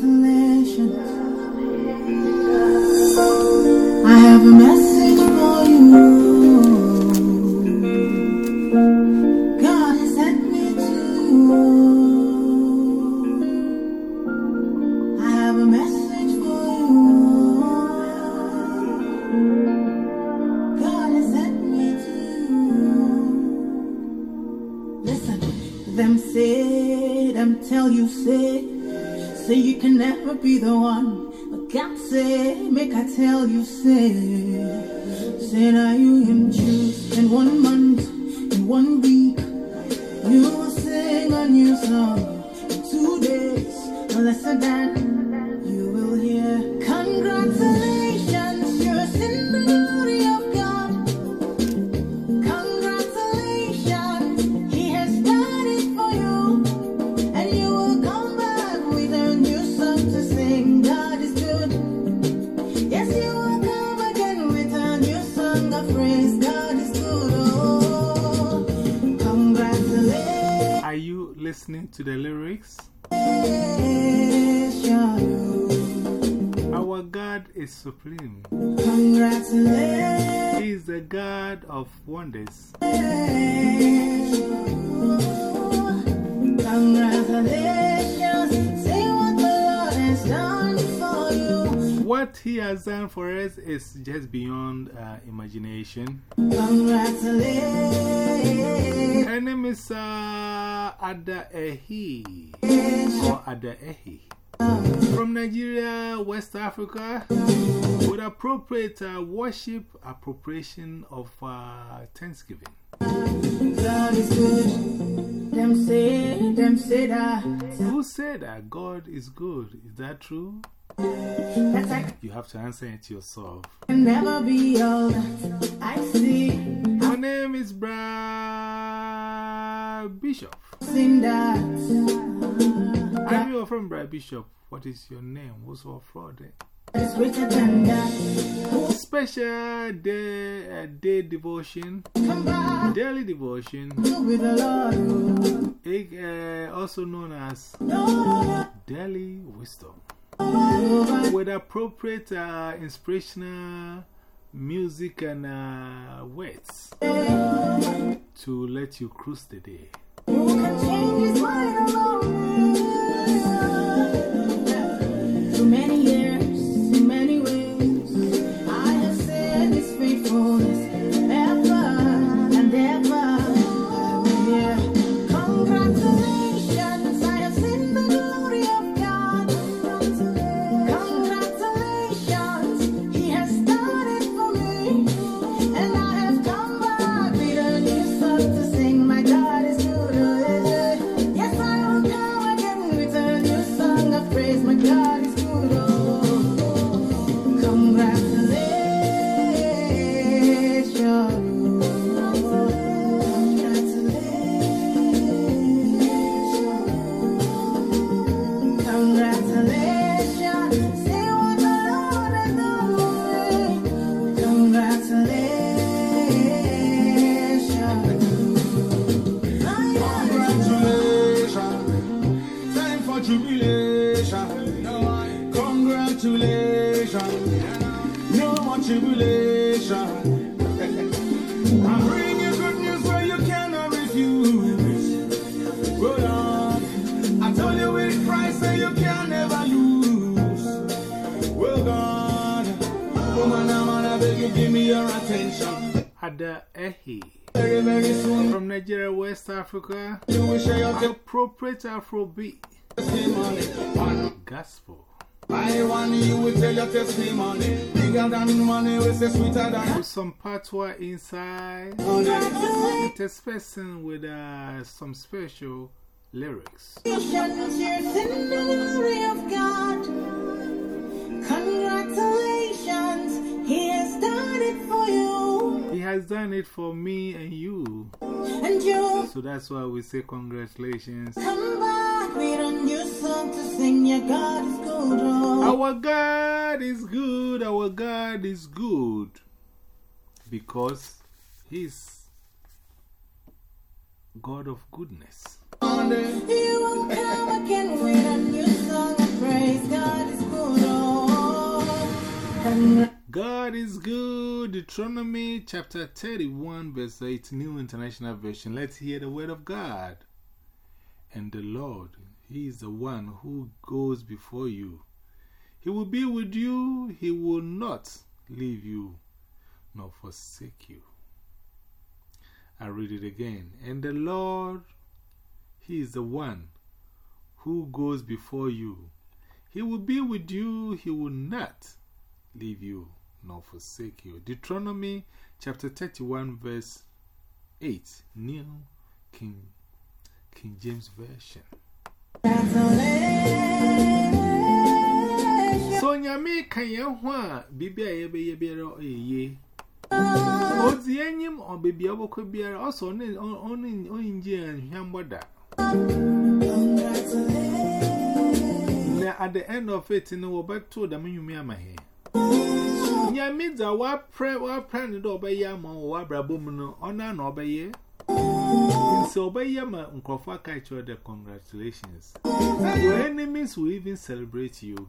I have a message for you. God has sent me to you. I have a message for you. God has sent me to you. Listen, them say, them tell you say, say you can never be the one. But God say, make I tell you say, say now you him choose in one month, in one week, you will sing a new song. In two days, no lesser than listening to the lyrics? Our God is supreme. He is the God of wonders. What He has done for us is just beyond uh, imagination. Congratulations. Her name Ada Ehi or Ada Ehi. From Nigeria, West Africa, with appropriate uh, worship appropriation of uh, Thanksgiving. God is good. Them say, them say that. Who said that God is good? Is that true? I You have to answer it yourself. never be that I see. My name is Brad Bishop. Sing that. Are you from Brad Bishop? What is your name? What's your fraud? It's richer than. Special day, uh, day devotion, daily devotion, with the Lord. uh, also known as daily wisdom, with appropriate uh, inspirational music and uh, words to let you cruise the day. Tribulation. I'm bringing you good news where you cannot refuse. Good on. I told you with Christ that you can never lose. Well done. Woman, I'm gonna beg you, give me your attention. Ada Ehi Very, very soon, from Nigeria, West Africa, you will share your appropriate Afrobeat. Gospel. I want you will tell your testimony. Bigger than money, we say sweeter than With some patois inside, honey. interspersing with uh, some special lyrics. Congratulations, you're the of God. Congratulations, He has done it for you. He has done it for me and you. And you So that's why we say congratulations. come back with a new song to sing. Your God is good. Oh. Our God is good, our God is good. Because He's God of goodness. You will come again with a new song of praise. God is good. Deuteronomy chapter 31, verse 8, New International Version. Let's hear the word of God. And the Lord, He is the one who goes before you. He will be with you, He will not leave you nor forsake you. I read it again. And the Lord, He is the one who goes before you. He will be with you, He will not leave you nor forsake you. Deuteronomy chapter 31, verse 8, New King, King James Version. So, Yami, can you want Bibi a ye be a ye? Oh, the enyim or baby a could be also on in Jane Hamboda. At the end of it, in the back to the menu, my hair. Nyamidza wa pre wa plan do obeye ama wa brabom no ona na obeye so obeye ma nkrofa ka cho the congratulations. Your enemies will even celebrate you.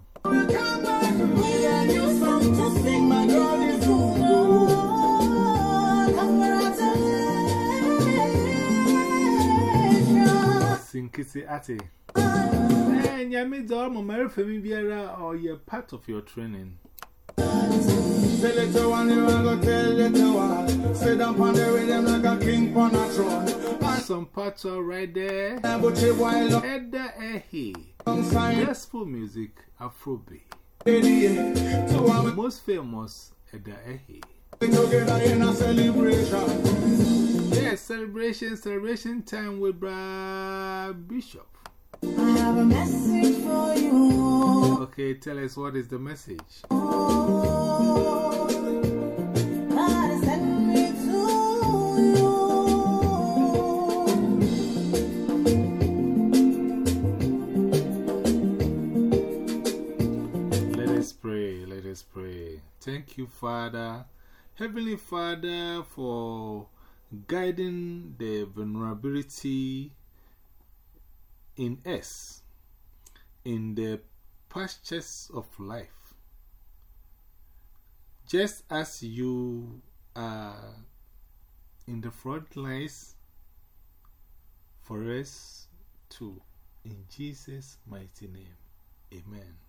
Sinkisi ate. Eh nyamidza o mo mare fami biara or you part of your training Say little one, you are to tell little one. Sit down on the rhythm like a king on a throne. Some parts are right there. But you while up Ada Ehi. Gospel music, Afrobeat. the So I'm Most famous Ada Ehi. together in a celebration. Yes, celebration, celebration time with Bra Bishop. Have a message for you. Okay, tell us what is the message. God has sent me to you. Let us pray, let us pray. Thank you, Father. Heavenly Father, for guiding the vulnerability in us in the pastures of life. Just as you are in the front lines for us too. In Jesus' mighty name, amen.